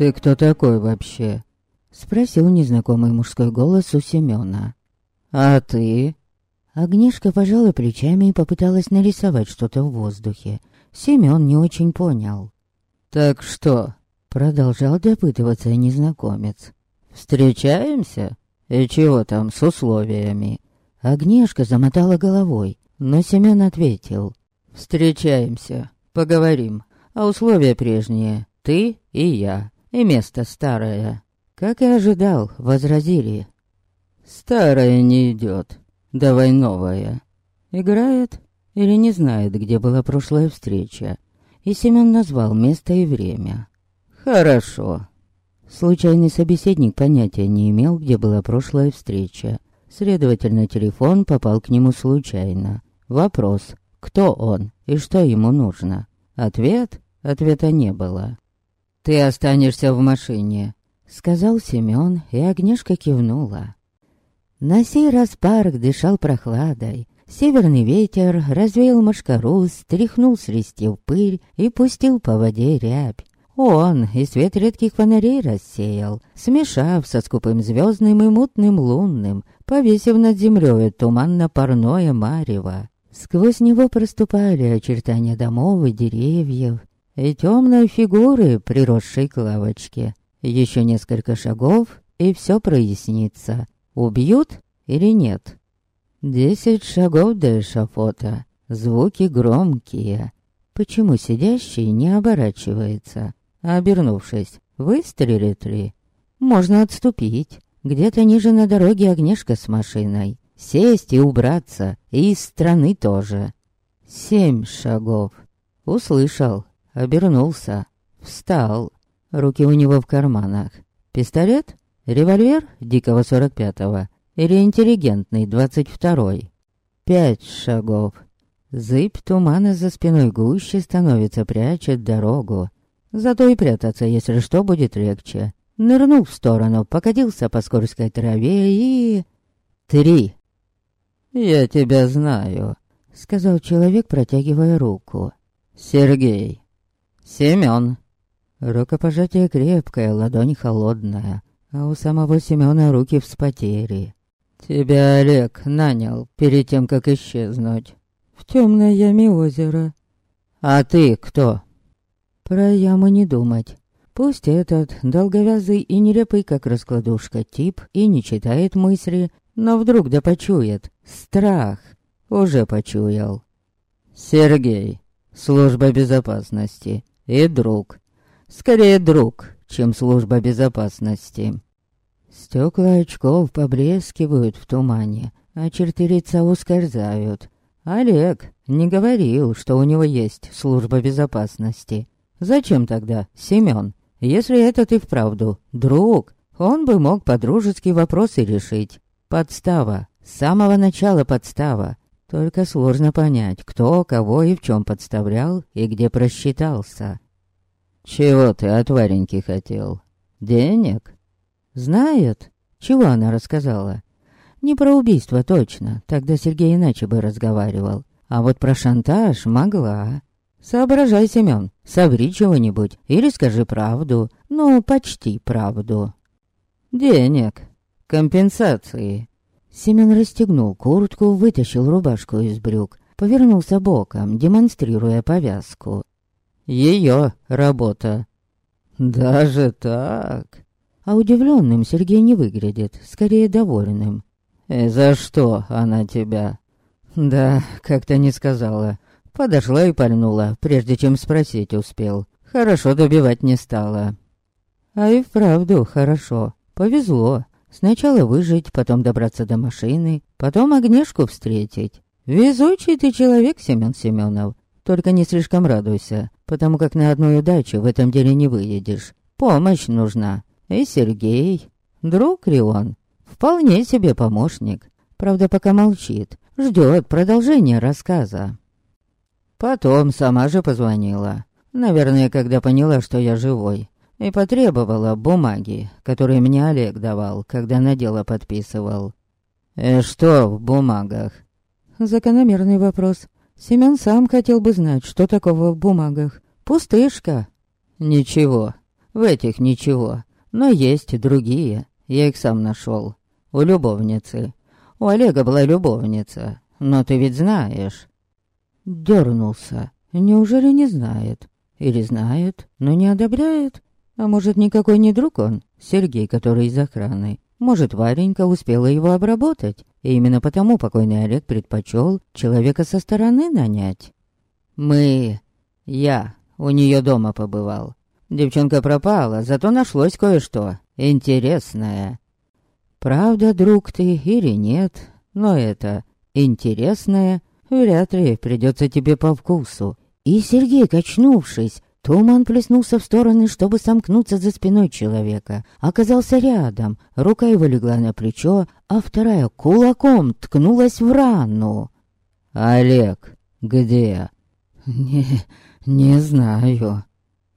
«Ты кто такой вообще?» Спросил незнакомый мужской голос у Семёна. «А ты?» Агнешка пожала плечами и попыталась нарисовать что-то в воздухе. Семён не очень понял. «Так что?» Продолжал допытываться незнакомец. «Встречаемся? И чего там с условиями?» Агнешка замотала головой, но Семён ответил. «Встречаемся, поговорим. А условия прежние. Ты и я. И место старое». Как и ожидал, возразили. «Старое не идет. Давай новое». Играет или не знает, где была прошлая встреча. И Семен назвал место и время. «Хорошо». Случайный собеседник понятия не имел, где была прошлая встреча. Следовательно, телефон попал к нему случайно. Вопрос, кто он и что ему нужно? Ответ? Ответа не было. «Ты останешься в машине», Сказал Семён, и Агнешка кивнула. На сей раз парк дышал прохладой. Северный ветер развеял машкару, стряхнул с листьев пыль и пустил по воде рябь. Он и свет редких фонарей рассеял, смешав со скупым звездным и мутным лунным, повесив над землей туманно-парное марево. Сквозь него проступали очертания домов и деревьев, и темные фигуры, приросшей к лавочке. Еще несколько шагов, и все прояснится. Убьют или нет? Десять шагов до эшафота. Звуки громкие. Почему сидящий не оборачивается? обернувшись, выстрелит ли? Можно отступить. Где-то ниже на дороге огнешка с машиной. Сесть и убраться. И из страны тоже. Семь шагов. Услышал. Обернулся. Встал. Руки у него в карманах. Пистолет? Револьвер дикого 45-го? Или интеллигентный 22-й? Пять шагов. Зыбь тумана за спиной гуще становится, прячет дорогу. Зато и прятаться, если что, будет легче. Нырнул в сторону, покатился по скользкой траве и... Три. «Я тебя знаю», — сказал человек, протягивая руку. «Сергей». «Семён». Рукопожатие крепкое, ладонь холодная, а у самого Семёна руки вспотели. «Тебя Олег нанял перед тем, как исчезнуть. В темной яме озера». «А ты кто?» Про яму не думать. Пусть этот долговязый и нелепый, как раскладушка, тип и не читает мысли, но вдруг да почует. Страх. Уже почуял. Сергей. Служба безопасности. И друг. Скорее друг, чем служба безопасности. Стекла очков поблескивают в тумане, а черты лица ускользают. Олег не говорил, что у него есть служба безопасности. Зачем тогда Семён? Если этот и вправду друг, он бы мог по-дружески вопросы решить. Подстава. С самого начала подстава. Только сложно понять, кто, кого и в чем подставлял и где просчитался. «Чего ты от Вареньки хотел? Денег?» «Знает. Чего она рассказала?» «Не про убийство точно, тогда Сергей иначе бы разговаривал. А вот про шантаж могла. Соображай, Семён, соври чего-нибудь или скажи правду, ну, почти правду». «Денег. Компенсации». Семен расстегнул куртку, вытащил рубашку из брюк, повернулся боком, демонстрируя повязку. Ее работа. Даже так? А удивленным Сергей не выглядит, скорее довольным. И за что она тебя? Да, как-то не сказала. Подошла и пальнула, прежде чем спросить успел. Хорошо добивать не стала. А и вправду хорошо. Повезло. Сначала выжить, потом добраться до машины, потом огнешку встретить. Везучий ты человек, Семен Семенов. Только не слишком радуйся, потому как на одной удачу в этом деле не выедешь. Помощь нужна. И Сергей. Друг ли он? Вполне себе помощник. Правда, пока молчит. Ждет продолжения рассказа. Потом сама же позвонила. Наверное, когда поняла, что я живой. И потребовала бумаги, которые мне Олег давал, когда на дело подписывал. «И «Э, что в бумагах?» Закономерный вопрос. Семен сам хотел бы знать, что такого в бумагах. Пустышка. Ничего. В этих ничего. Но есть и другие. Я их сам нашел. У любовницы. У Олега была любовница. Но ты ведь знаешь. Дернулся. Неужели не знает? Или знает, но не одобряет? А может, никакой не друг он? Сергей, который из охраны. Может, Варенька успела его обработать, и именно потому покойный Олег предпочел человека со стороны нанять. Мы... Я у нее дома побывал. Девчонка пропала, зато нашлось кое-что интересное. Правда, друг ты или нет, но это интересное вряд ли придется тебе по вкусу. И Сергей, качнувшись, Туман плеснулся в стороны, чтобы сомкнуться за спиной человека. Оказался рядом, рука его легла на плечо, а вторая кулаком ткнулась в рану. «Олег, где?» «Не... не знаю».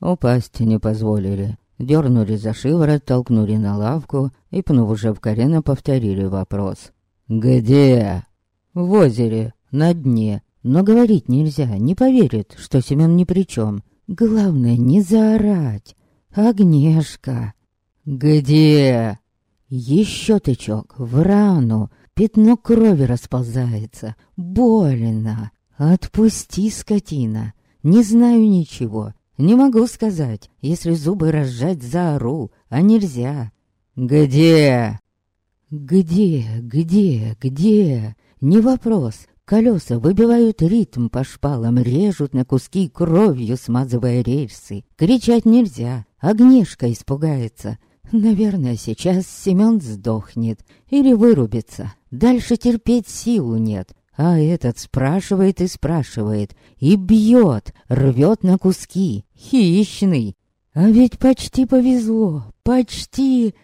Упасть не позволили. Дернули за шиворот, толкнули на лавку и, пнув уже в колено, повторили вопрос. «Где?» «В озере, на дне. Но говорить нельзя, не поверит, что Семен ни при чем. Главное, не заорать. Огнешка. Где? Еще тычок в рану. Пятно крови расползается. Больно. Отпусти, скотина. Не знаю ничего. Не могу сказать. Если зубы разжать, заору. А нельзя. Где? Где, где, где? Не вопрос. Колеса выбивают ритм по шпалам, режут на куски кровью, смазывая рельсы. Кричать нельзя, огнешка испугается. Наверное, сейчас Семен сдохнет или вырубится. Дальше терпеть силу нет. А этот спрашивает и спрашивает, и бьет, рвет на куски, хищный. А ведь почти повезло, почти...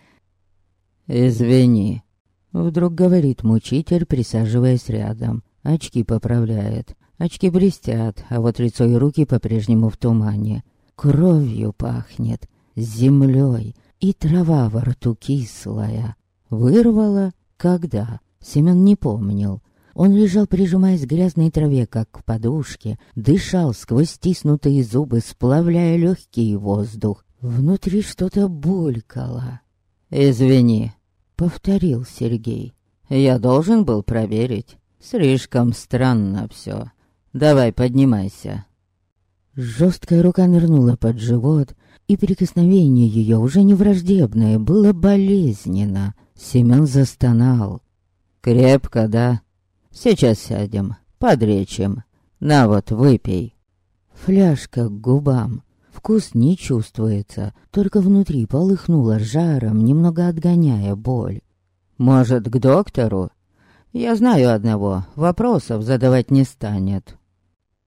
«Извини», — вдруг говорит мучитель, присаживаясь рядом. Очки поправляет. Очки блестят, а вот лицо и руки по-прежнему в тумане. Кровью пахнет, землей, и трава во рту кислая. Вырвала? Когда? Семен не помнил. Он лежал, прижимаясь к грязной траве, как к подушке, дышал сквозь стиснутые зубы, сплавляя легкий воздух. Внутри что-то булькало. «Извини», — повторил Сергей. «Я должен был проверить. Слишком странно все. Давай, поднимайся. Жесткая рука нырнула под живот, и прикосновение ее, уже не враждебное, было болезненно. Семен застонал. «Крепко, да? Сейчас сядем, подречим. На вот, выпей». Фляжка к губам. Вкус не чувствуется, только внутри полыхнуло жаром, немного отгоняя боль. «Может, к доктору?» Я знаю одного, вопросов задавать не станет.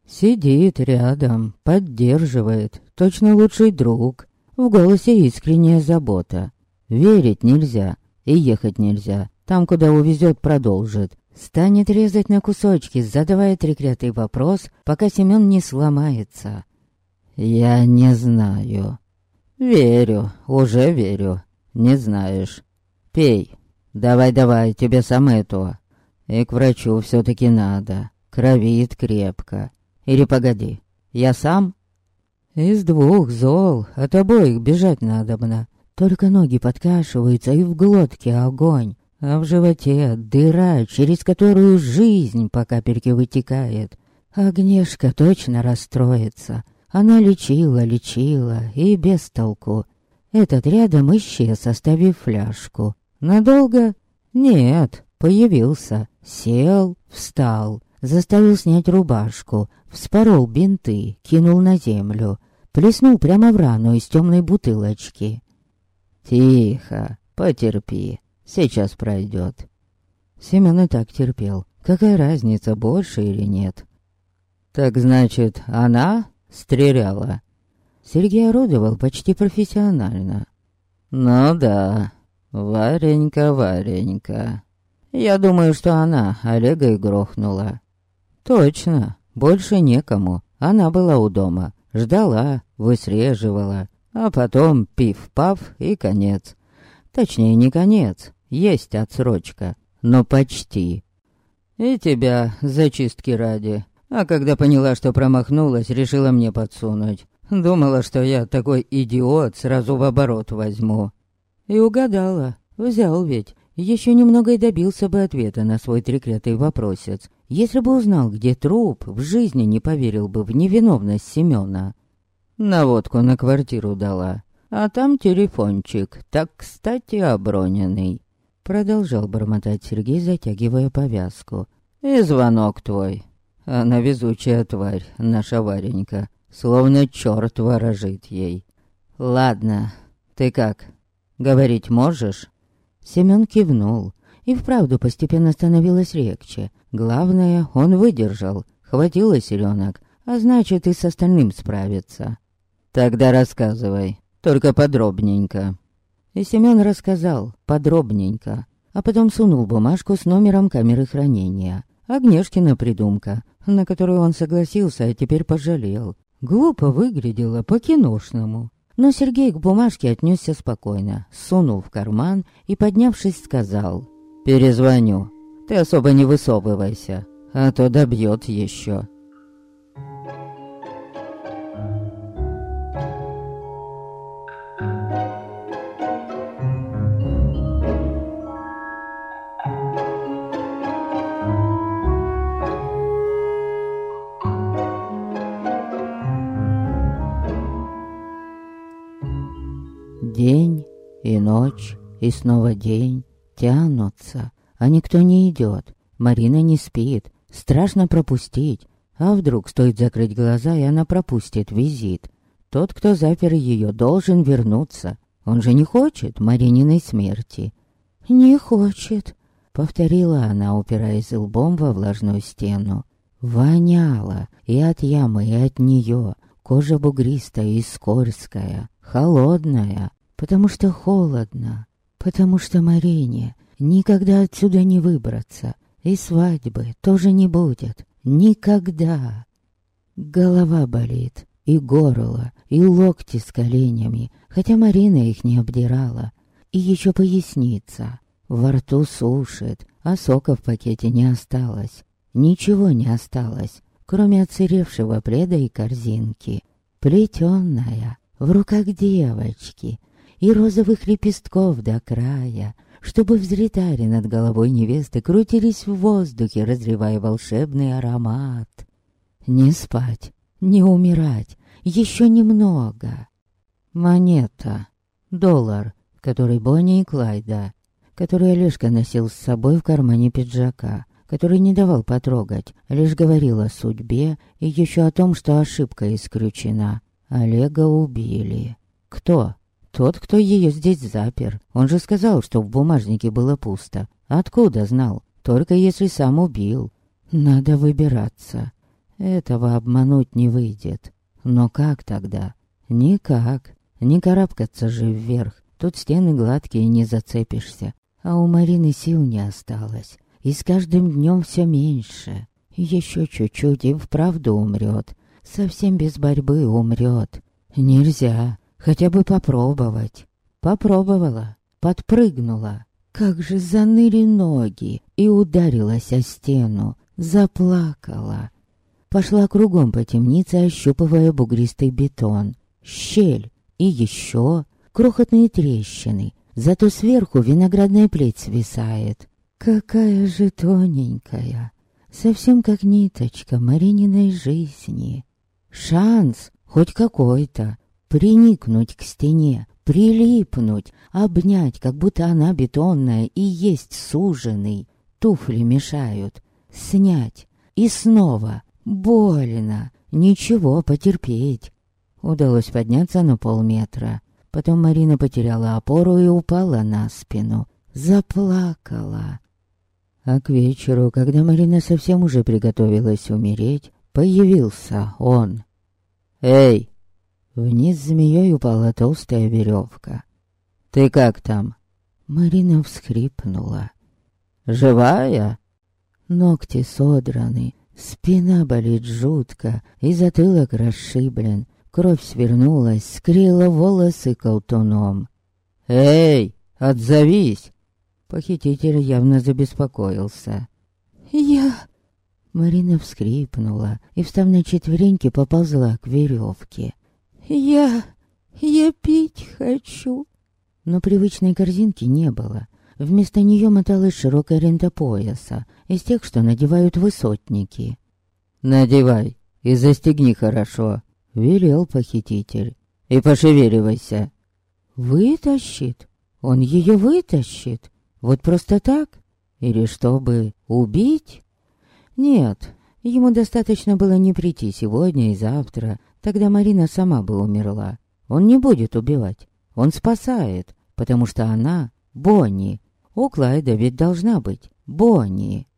Сидит рядом, поддерживает, точно лучший друг. В голосе искренняя забота. Верить нельзя и ехать нельзя. Там, куда увезет, продолжит. Станет резать на кусочки, задавая треклятый вопрос, пока Семен не сломается. Я не знаю. Верю, уже верю. Не знаешь. Пей. Давай-давай, тебе сам это. И к врачу все-таки надо. Кровит крепко. Или погоди, я сам? Из двух зол, от обоих бежать надобно. Только ноги подкашиваются, и в глотке огонь, а в животе дыра, через которую жизнь по капельке вытекает. Огнешка точно расстроится. Она лечила, лечила, и без толку. Этот рядом исчез, оставив фляжку. Надолго? Нет, появился. Сел, встал, заставил снять рубашку, вспорол бинты, кинул на землю, плеснул прямо в рану из темной бутылочки. «Тихо, потерпи, сейчас пройдет». Семен и так терпел. Какая разница, больше или нет? «Так значит, она стреляла?» Сергей орудовал почти профессионально. «Ну да, Варенька, Варенька». Я думаю, что она Олега и грохнула. Точно, больше некому. Она была у дома, ждала, высреживала, а потом пиф-паф и конец. Точнее, не конец, есть отсрочка, но почти. И тебя зачистки ради. А когда поняла, что промахнулась, решила мне подсунуть. Думала, что я такой идиот сразу в оборот возьму. И угадала. Взял ведь. Еще немного и добился бы ответа на свой треклятый вопросец. Если бы узнал, где труп, в жизни не поверил бы в невиновность Семена. Наводку на квартиру дала. А там телефончик, так, кстати, оброненный. Продолжал бормотать Сергей, затягивая повязку. И звонок твой. Она везучая тварь, наша Варенька. Словно черт ворожит ей. Ладно, ты как? Говорить можешь? Семен кивнул. И вправду постепенно становилось легче. Главное, он выдержал. Хватило силенок, а значит и с остальным справиться. Тогда рассказывай, только подробненько. И Семен рассказал подробненько, а потом сунул бумажку с номером камеры хранения. Агнешкина придумка, на которую он согласился, а теперь пожалел. Глупо выглядело по-киношному. Но Сергей к бумажке отнесся спокойно, сунул в карман и, поднявшись, сказал «Перезвоню. Ты особо не высовывайся, а то добьет еще». И снова день тянутся, а никто не идет. Марина не спит, страшно пропустить. А вдруг стоит закрыть глаза, и она пропустит визит. Тот, кто запер ее, должен вернуться. Он же не хочет Марининой смерти. «Не хочет», — повторила она, упираясь лбом во влажную стену. Воняло и от ямы, и от нее. Кожа бугристая и скользкая, холодная потому что холодно, потому что Марине никогда отсюда не выбраться, и свадьбы тоже не будет, никогда. Голова болит, и горло, и локти с коленями, хотя Марина их не обдирала, и еще поясница. Во рту сушит, а сока в пакете не осталось. Ничего не осталось, кроме отсыревшего пледа и корзинки. Плетенная, в руках девочки — и розовых лепестков до края, чтобы взлетали над головой невесты, крутились в воздухе, разрывая волшебный аромат. Не спать, не умирать, еще немного. Монета, доллар, который Бонни и Клайда, который Олежка носил с собой в кармане пиджака, который не давал потрогать, лишь говорил о судьбе и еще о том, что ошибка исключена. Олега убили. Кто? Тот, кто ее здесь запер. Он же сказал, что в бумажнике было пусто. Откуда знал? Только если сам убил. Надо выбираться. Этого обмануть не выйдет. Но как тогда? Никак. Не карабкаться же вверх. Тут стены гладкие, не зацепишься. А у Марины сил не осталось. И с каждым днем все меньше. Еще чуть-чуть и вправду умрет. Совсем без борьбы умрет. Нельзя хотя бы попробовать. Попробовала, подпрыгнула. Как же заныли ноги и ударилась о стену, заплакала. Пошла кругом по темнице, ощупывая бугристый бетон. Щель и еще крохотные трещины, зато сверху виноградная плеть свисает. Какая же тоненькая, совсем как ниточка Марининой жизни. Шанс хоть какой-то, приникнуть к стене, прилипнуть, обнять, как будто она бетонная и есть суженый. Туфли мешают. Снять. И снова. Больно. Ничего, потерпеть. Удалось подняться на полметра. Потом Марина потеряла опору и упала на спину. Заплакала. А к вечеру, когда Марина совсем уже приготовилась умереть, появился он. «Эй!» Вниз змеей упала толстая веревка. «Ты как там?» Марина всхрипнула. «Живая?» Ногти содраны, спина болит жутко, и затылок расшиблен. Кровь свернулась, скрила волосы колтуном. «Эй, отзовись!» Похититель явно забеспокоился. «Я...» Марина вскрипнула и, встав на четвереньки, поползла к веревке. «Я... я пить хочу». Но привычной корзинки не было. Вместо нее моталась широкая рента пояса, из тех, что надевают высотники. «Надевай и застегни хорошо», — велел похититель. «И пошевеливайся». «Вытащит? Он ее вытащит? Вот просто так? Или чтобы убить?» «Нет, ему достаточно было не прийти сегодня и завтра, тогда Марина сама бы умерла. Он не будет убивать, он спасает, потому что она Бонни, у Клайда ведь должна быть Бонни.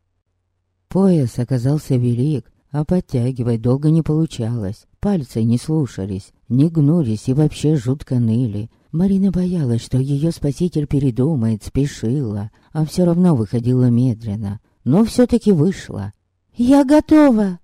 Пояс оказался велик, а подтягивать долго не получалось. Пальцы не слушались, не гнулись и вообще жутко ныли. Марина боялась, что ее спаситель передумает, спешила, а все равно выходила медленно. Но все-таки вышла. «Я готова!»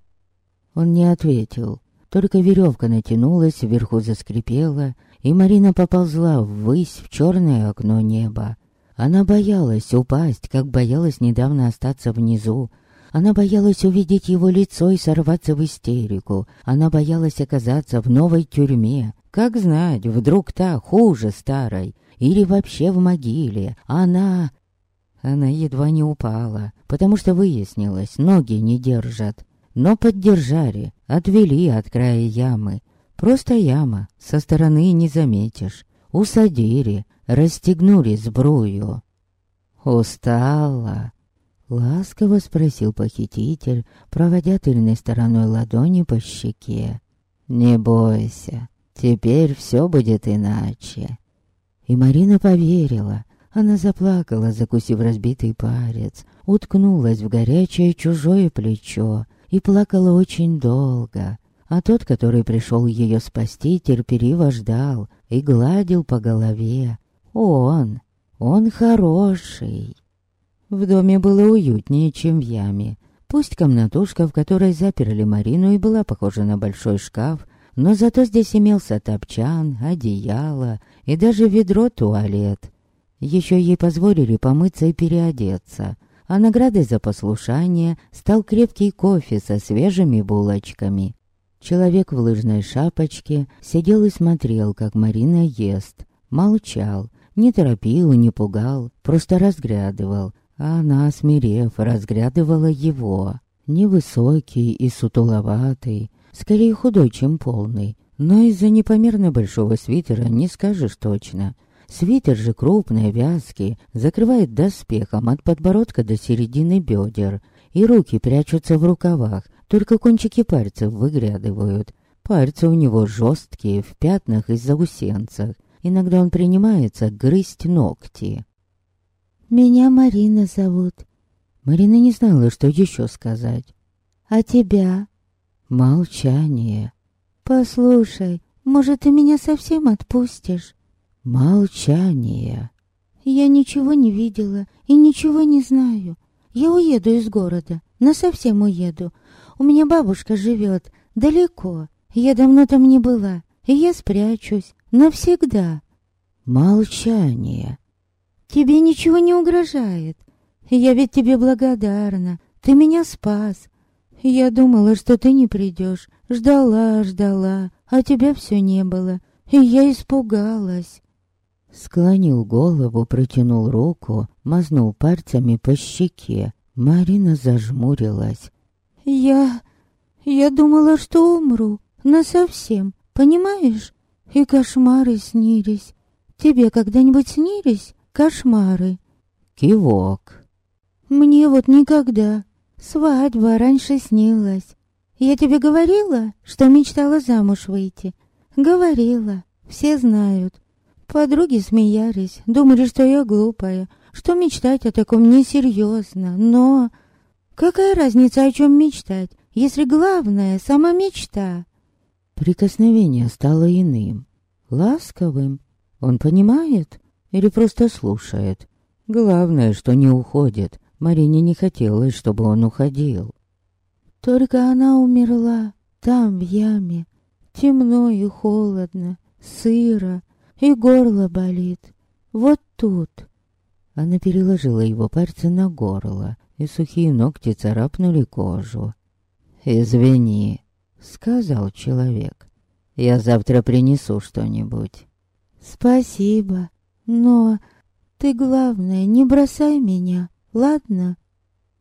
Он не ответил. Только веревка натянулась, вверху заскрипела, и Марина поползла ввысь в черное окно неба. Она боялась упасть, как боялась недавно остаться внизу. Она боялась увидеть его лицо и сорваться в истерику. Она боялась оказаться в новой тюрьме. Как знать, вдруг та хуже старой. Или вообще в могиле. Она... Она едва не упала, потому что выяснилось, ноги не держат. Но поддержали, отвели от края ямы. Просто яма, со стороны не заметишь. Усадили, расстегнули сбрую. «Устала?» — ласково спросил похититель, проводя тыльной стороной ладони по щеке. «Не бойся, теперь все будет иначе». И Марина поверила. Она заплакала, закусив разбитый парец, уткнулась в горячее чужое плечо и плакала очень долго. А тот, который пришел ее спасти, терпеливо ждал и гладил по голове, он, он хороший. В доме было уютнее, чем в яме. Пусть комнатушка, в которой заперли Марину, и была похожа на большой шкаф, но зато здесь имелся топчан, одеяло и даже ведро-туалет. Еще ей позволили помыться и переодеться, а наградой за послушание стал крепкий кофе со свежими булочками. Человек в лыжной шапочке сидел и смотрел, как Марина ест. Молчал, не торопил не пугал, просто разглядывал. А она, смирев, разглядывала его. Невысокий и сутуловатый, скорее худой, чем полный. Но из-за непомерно большого свитера не скажешь точно. Свитер же крупный, вязкий, закрывает доспехом от подбородка до середины бедер. И руки прячутся в рукавах, только кончики пальцев выглядывают. Пальцы у него жесткие, в пятнах и заусенцах. Иногда он принимается грызть ногти. «Меня Марина зовут». Марина не знала, что еще сказать. «А тебя?» Молчание. «Послушай, может, ты меня совсем отпустишь?» Молчание. «Я ничего не видела и ничего не знаю. Я уеду из города, насовсем уеду. У меня бабушка живет далеко. Я давно там не была, и я спрячусь. Навсегда. Молчание. Тебе ничего не угрожает. Я ведь тебе благодарна. Ты меня спас. Я думала, что ты не придешь. Ждала, ждала, а тебя все не было. И я испугалась. Склонил голову, протянул руку, мазнул пальцами по щеке. Марина зажмурилась. Я... я думала, что умру. Насовсем, понимаешь? И кошмары снились. Тебе когда-нибудь снились кошмары? Кивок. Мне вот никогда. Свадьба раньше снилась. Я тебе говорила, что мечтала замуж выйти? Говорила. Все знают. Подруги смеялись, думали, что я глупая, что мечтать о таком несерьезно, но... Какая разница, о чем мечтать, если главное — сама мечта? Прикосновение стало иным, ласковым. Он понимает или просто слушает? Главное, что не уходит. Марине не хотелось, чтобы он уходил. Только она умерла там, в яме. Темно и холодно, сыро, и горло болит. Вот тут. Она переложила его пальцы на горло, и сухие ногти царапнули кожу. «Извини», — сказал человек. Я завтра принесу что-нибудь. Спасибо, но ты, главное, не бросай меня, ладно?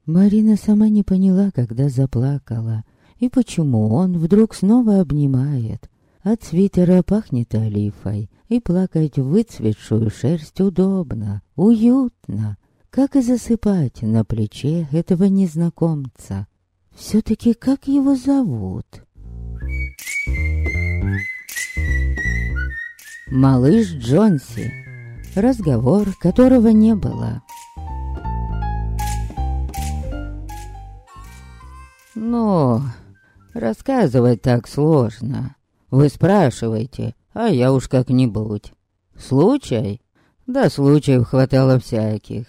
Марина сама не поняла, когда заплакала, и почему он вдруг снова обнимает. От свитера пахнет олифой, и плакать выцветшую шерсть удобно, уютно, как и засыпать на плече этого незнакомца. Все-таки как его зовут? Малыш Джонси. Разговор, которого не было. Ну, рассказывать так сложно. Вы спрашиваете, а я уж как-нибудь. Случай? Да случаев хватало всяких.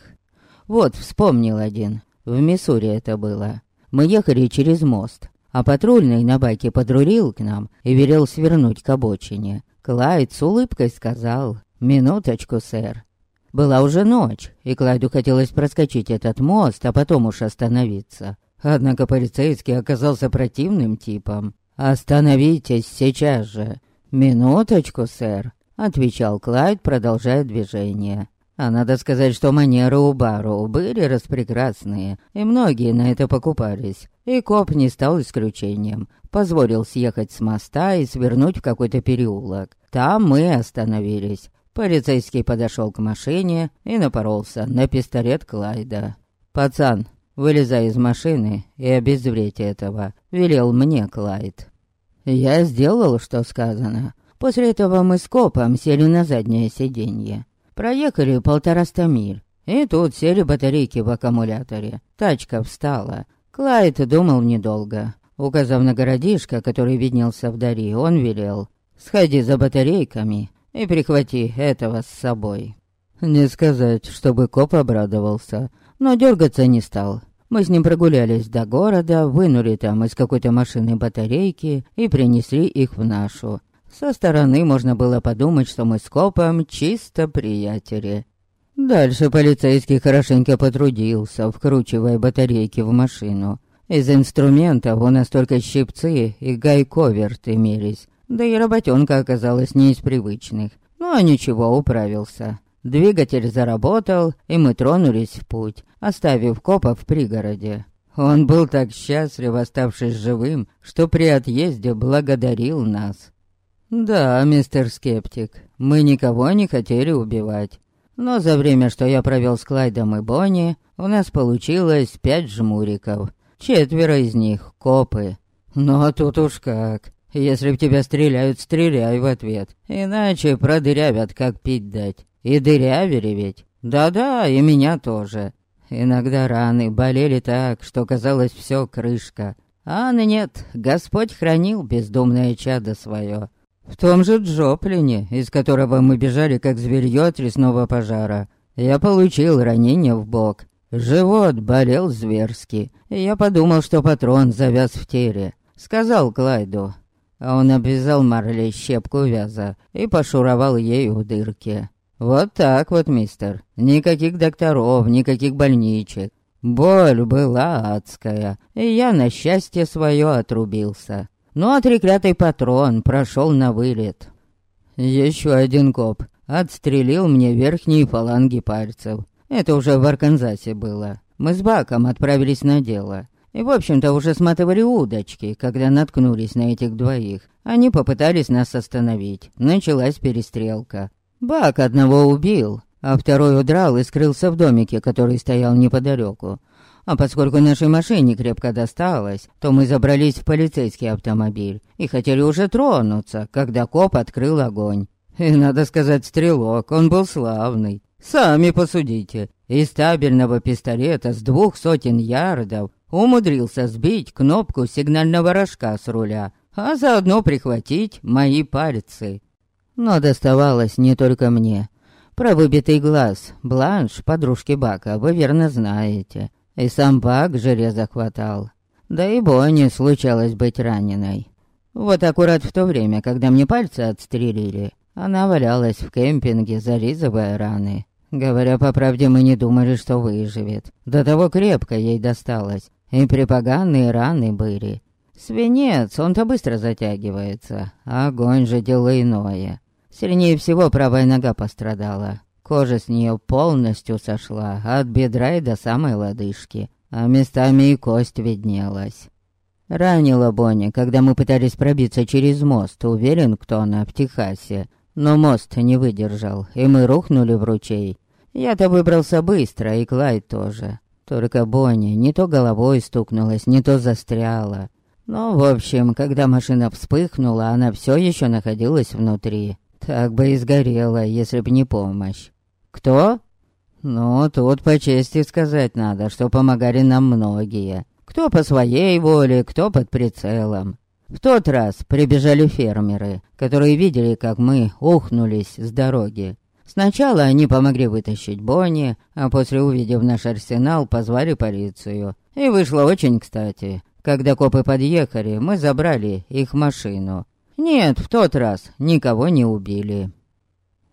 Вот, вспомнил один. В Миссури это было. Мы ехали через мост, а патрульный на байке подрулил к нам и велел свернуть к обочине. Клайд с улыбкой сказал «Минуточку, сэр». Была уже ночь, и Клайду хотелось проскочить этот мост, а потом уж остановиться. Однако полицейский оказался противным типом. «Остановитесь сейчас же!» «Минуточку, сэр», — отвечал Клайд, продолжая движение. А надо сказать, что манеры у Бару были распрекрасные, и многие на это покупались. И коп не стал исключением. Позволил съехать с моста и свернуть в какой-то переулок. Там мы остановились. Полицейский подошел к машине и напоролся на пистолет Клайда. «Пацан, вылезай из машины и обезвредь этого», — велел мне Клайд. Я сделал, что сказано. После этого мы с копом сели на заднее сиденье. Проехали полтораста миль. И тут сели батарейки в аккумуляторе. Тачка встала. Клайд думал недолго. Указав на городишко, который виднелся вдали, он велел. «Сходи за батарейками и прихвати этого с собой». Не сказать, чтобы коп обрадовался, но дергаться не стал. Мы с ним прогулялись до города, вынули там из какой-то машины батарейки и принесли их в нашу. Со стороны можно было подумать, что мы с копом чисто приятели. Дальше полицейский хорошенько потрудился, вкручивая батарейки в машину. Из инструментов у нас только щипцы и гайковерт имелись. Да и работенка оказалась не из привычных. Но ничего, управился. Двигатель заработал, и мы тронулись в путь, оставив копа в пригороде. Он был так счастлив, оставшись живым, что при отъезде благодарил нас. «Да, мистер Скептик, мы никого не хотели убивать. Но за время, что я провел с Клайдом и Бонни, у нас получилось пять жмуриков. Четверо из них — копы. Но тут уж как. Если в тебя стреляют, стреляй в ответ. Иначе продырявят, как пить дать. И дырявили ведь. Да-да, и меня тоже. Иногда раны болели так, что казалось все крышка. А нет, Господь хранил бездумное чадо свое. В том же Джоплине, из которого мы бежали как зверьё от лесного пожара, я получил ранение в бок. Живот болел зверски, и я подумал, что патрон завяз в теле. Сказал Клайду. А он обвязал Марли щепку вяза и пошуровал ею в дырке. Вот так вот, мистер. Никаких докторов, никаких больничек. Боль была адская, и я на счастье свое отрубился. Ну а треклятый патрон прошел на вылет. Еще один коп отстрелил мне верхние фаланги пальцев. Это уже в Арканзасе было. Мы с Баком отправились на дело. И, в общем-то, уже сматывали удочки, когда наткнулись на этих двоих. Они попытались нас остановить. Началась перестрелка. Бак одного убил, а второй удрал и скрылся в домике, который стоял неподалеку. А поскольку нашей машине крепко досталось, то мы забрались в полицейский автомобиль и хотели уже тронуться, когда коп открыл огонь. И, надо сказать, стрелок, он был славный. Сами посудите, из табельного пистолета с двух сотен ярдов умудрился сбить кнопку сигнального рожка с руля, а заодно прихватить мои пальцы. Но доставалось не только мне. Про выбитый глаз, бланш подружки Бака, вы верно знаете. И сам Бак железа хватал. Да и Бонни случалось быть раненой. Вот аккурат в то время, когда мне пальцы отстрелили, она валялась в кемпинге, зарезывая раны. Говоря по правде, мы не думали, что выживет. До того крепко ей досталось, и припоганные раны были. Свинец, он-то быстро затягивается, огонь же дело иное. Сильнее всего правая нога пострадала. Кожа с нее полностью сошла, от бедра и до самой лодыжки, а местами и кость виднелась. Ранила Бонни, когда мы пытались пробиться через мост, уверен, кто она, в Техасе. Но мост не выдержал, и мы рухнули в ручей. Я-то выбрался быстро, и Клайд тоже. Только Бонни не то головой стукнулась, не то застряла. Но, в общем, когда машина вспыхнула, она все еще находилась внутри. Так бы и сгорела, если б не помощь. Кто? Ну, тут по чести сказать надо, что помогали нам многие. Кто по своей воле, кто под прицелом. В тот раз прибежали фермеры, которые видели, как мы ухнулись с дороги. Сначала они помогли вытащить Бонни, а после, увидев наш арсенал, позвали полицию. И вышло очень кстати. Когда копы подъехали, мы забрали их машину. Нет, в тот раз никого не убили.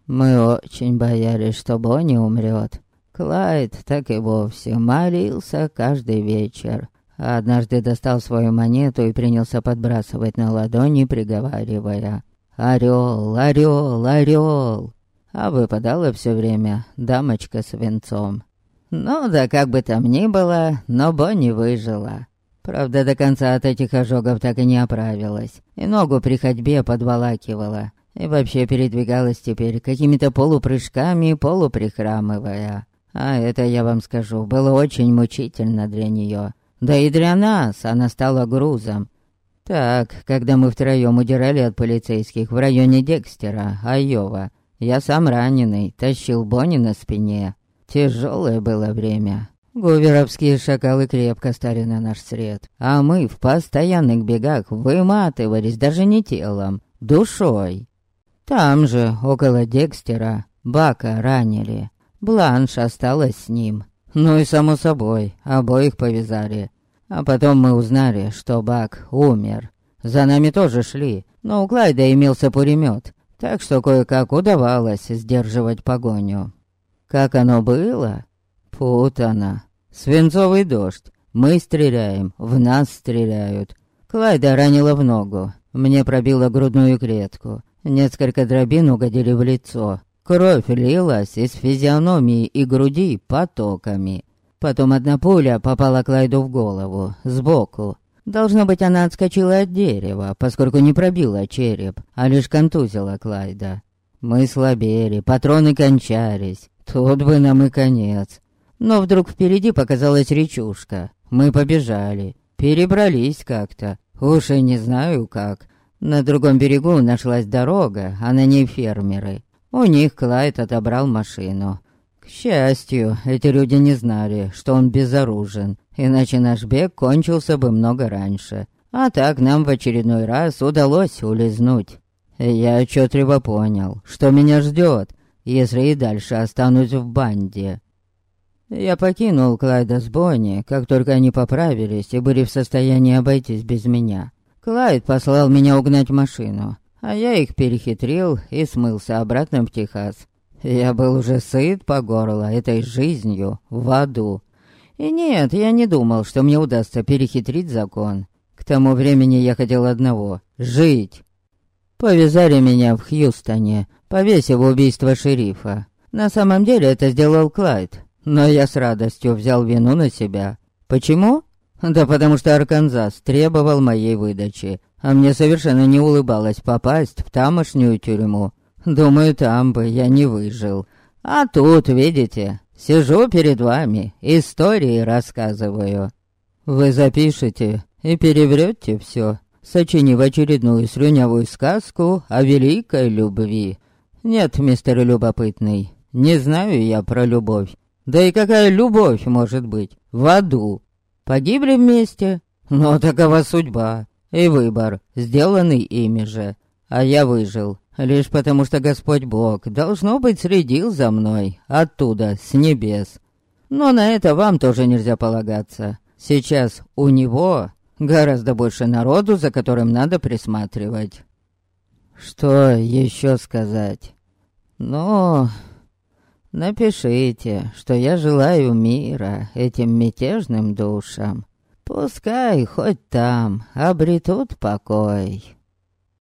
Мы очень боялись, что Бонни умрет. Клайд так и вовсе молился каждый вечер. Однажды достал свою монету и принялся подбрасывать на ладони, приговаривая «Орел, орел, орел!» А выпадала все время дамочка с венцом. Ну да как бы там ни было, но Бонни выжила. Правда, до конца от этих ожогов так и не оправилась. И ногу при ходьбе подволакивала. И вообще передвигалась теперь какими-то полупрыжками, полуприхрамывая. А это, я вам скажу, было очень мучительно для нее. Да и для нас она стала грузом. Так, когда мы втроем удирали от полицейских в районе Декстера, Айова, я сам раненый, тащил Бонни на спине. Тяжелое было время. Гуверовские шакалы крепко стали на наш след, а мы в постоянных бегах выматывались даже не телом, душой. Там же, около Декстера, Бака ранили. Бланш осталась с ним, ну и само собой, обоих повязали. А потом мы узнали, что Бак умер. За нами тоже шли, но у Клайда имелся пулемет, так что кое-как удавалось сдерживать погоню. Как оно было? Путано. Свинцовый дождь. Мы стреляем, в нас стреляют. Клайда ранила в ногу. Мне пробило грудную клетку. Несколько дробин угодили в лицо. Кровь лилась из физиономии и груди потоками. Потом одна пуля попала Клайду в голову, сбоку. Должно быть, она отскочила от дерева, поскольку не пробила череп, а лишь контузила Клайда. Мы слабели, патроны кончались. Тут бы нам и конец. Но вдруг впереди показалась речушка. Мы побежали. Перебрались как-то. Уж и не знаю как. На другом берегу нашлась дорога, а на ней фермеры. У них Клайд отобрал машину. К счастью, эти люди не знали, что он безоружен, иначе наш бег кончился бы много раньше. А так нам в очередной раз удалось улизнуть. Я отчетливо понял, что меня ждет, если и дальше останусь в банде. Я покинул Клайда с Бонни, как только они поправились и были в состоянии обойтись без меня. Клайд послал меня угнать машину, а я их перехитрил и смылся обратно в Техас. Я был уже сыт по горло этой жизнью в аду. И нет, я не думал, что мне удастся перехитрить закон. К тому времени я хотел одного — жить. Повязали меня в Хьюстоне, повесив убийство шерифа. На самом деле это сделал Клайд, но я с радостью взял вину на себя. Почему? Да потому что Арканзас требовал моей выдачи, а мне совершенно не улыбалось попасть в тамошнюю тюрьму. Думаю, там бы я не выжил. А тут, видите, сижу перед вами, истории рассказываю. Вы запишете и переврете все, сочинив очередную слюнявую сказку о великой любви. Нет, мистер Любопытный, не знаю я про любовь. Да и какая любовь может быть в аду? Погибли вместе, но такова судьба и выбор, сделанный ими же. А я выжил, лишь потому что Господь Бог, должно быть, следил за мной, оттуда, с небес. Но на это вам тоже нельзя полагаться. Сейчас у него гораздо больше народу, за которым надо присматривать. Что еще сказать? Ну, напишите, что я желаю мира этим мятежным душам. Пускай хоть там обретут покой.